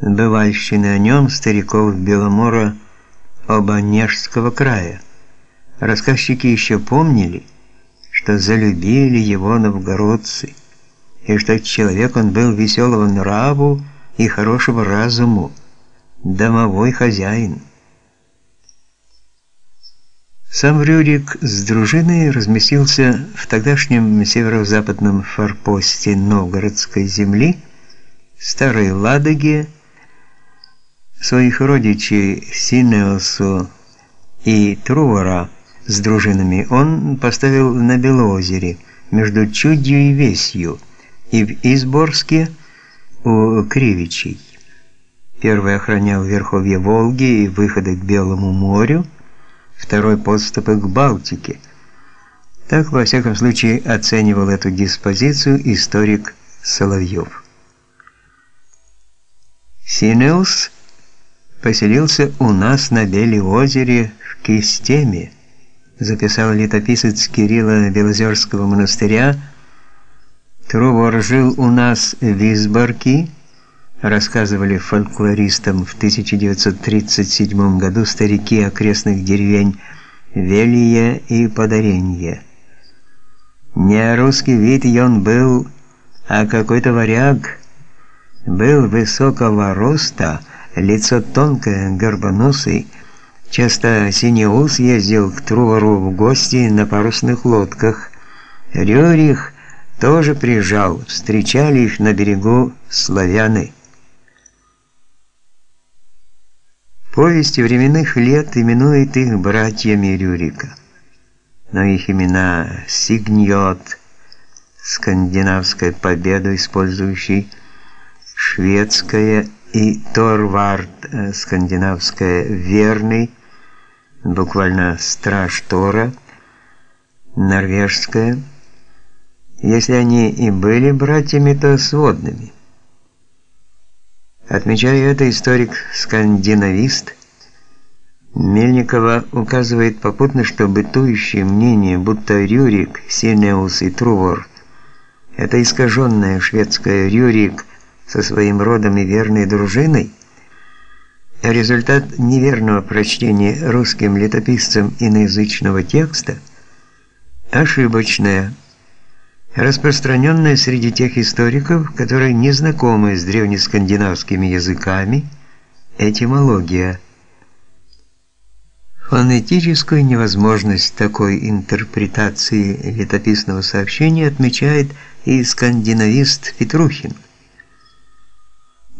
бывальщины о нем стариков Беломора Обонежского края. Рассказчики еще помнили, что залюбили его новгородцы, и что человек он был веселого нраву и хорошего разуму, домовой хозяин. Сам Рюрик с дружиной разместился в тогдашнем северо-западном форпосте Новгородской земли, Старой Ладоге, своих родичей Синеосу и Трувора с дружинами он поставил на Белоозере, между Чудью и Весью, и в Изборске у Кривичей. Первый охранял верховье Волги и выходы к Белому морю, второй подступы к Балтике. Так, во всяком случае, оценивал эту диспозицию историк Соловьев. Синеус поселился у нас на озере в Кистеме, записал летописец Кирилла Белозерского монастыря. Трувор жил у нас в Изборке, рассказывали фольклористам в 1937 году старики окрестных деревень Велия и Подаренье. Не русский вид он был, а какой-то варяг. Был высокого роста, лицо тонкое, горбоносый, часто Синеус ездил к Трувору в гости на парусных лодках. Рюрих тоже приезжал, встречали их на берегу славяны. Повести временных лет именует их братьями Рюрика. Но их имена Сигньот, скандинавская победа, использующий шведская, и Торвард, э, скандинавская верный, буквально страж Тора, норвежская. Если они и были братьями, то сводными. Отмечая это, историк-скандинавист Мельникова указывает попутно, что бытующее мнение, будто Рюрик, Синеус и Трувор – это искаженное шведское Рюрик со своим родом и верной дружиной, результат неверного прочтения русским летописцем иноязычного текста – ошибочное – распространенная среди тех историков, которые не знакомы с древнескандинавскими языками, этимология. Фонетическую невозможность такой интерпретации летописного сообщения отмечает и скандинавист Петрухин.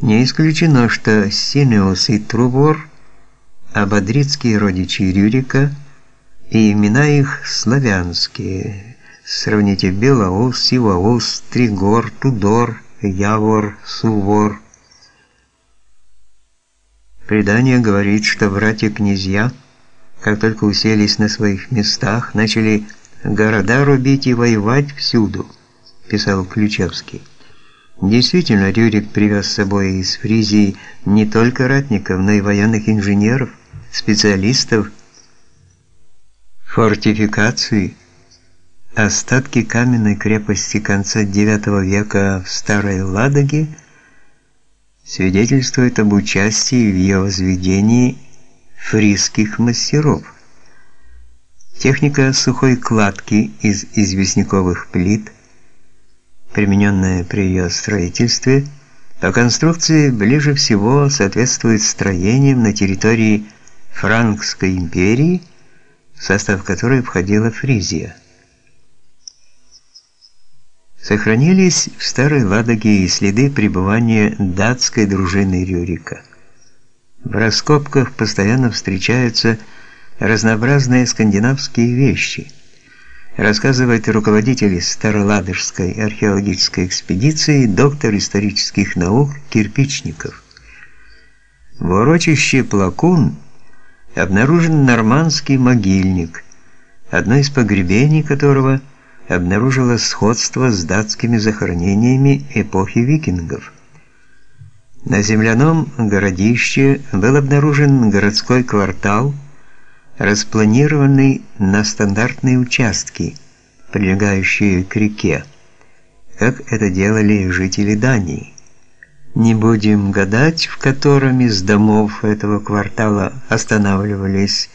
Не исключено, что Синеус и Трубор – ободрицкие родичи Рюрика, и имена их славянские – Сравните Белоус, Сивоус, Тригор, Тудор, Явор, Сувор. Предание говорит, что братья-князья, как только уселись на своих местах, начали города рубить и воевать всюду, писал Ключевский. Действительно, Рюрик привез с собой из Фризии не только ратников, но и военных инженеров, специалистов фортификации, Остатки каменной крепости конца IX века в Старой Ладоге свидетельствуют об участии в ее возведении фризских мастеров. Техника сухой кладки из известняковых плит, примененная при ее строительстве, по конструкции ближе всего соответствует строениям на территории Франкской империи, в состав которой входила Фризия. Сохранились в Старой Ладоге и следы пребывания датской дружины Рюрика. В раскопках постоянно встречаются разнообразные скандинавские вещи. Рассказывает руководитель Староладожской археологической экспедиции, доктор исторических наук Кирпичников. В урочище Плакун обнаружен нормандский могильник, одно из погребений которого – обнаружила сходство с датскими захоронениями эпохи викингов. На земляном городище был обнаружен городской квартал, распланированный на стандартные участки, прилегающие к реке, как это делали жители Дании. Не будем гадать, в котором из домов этого квартала останавливались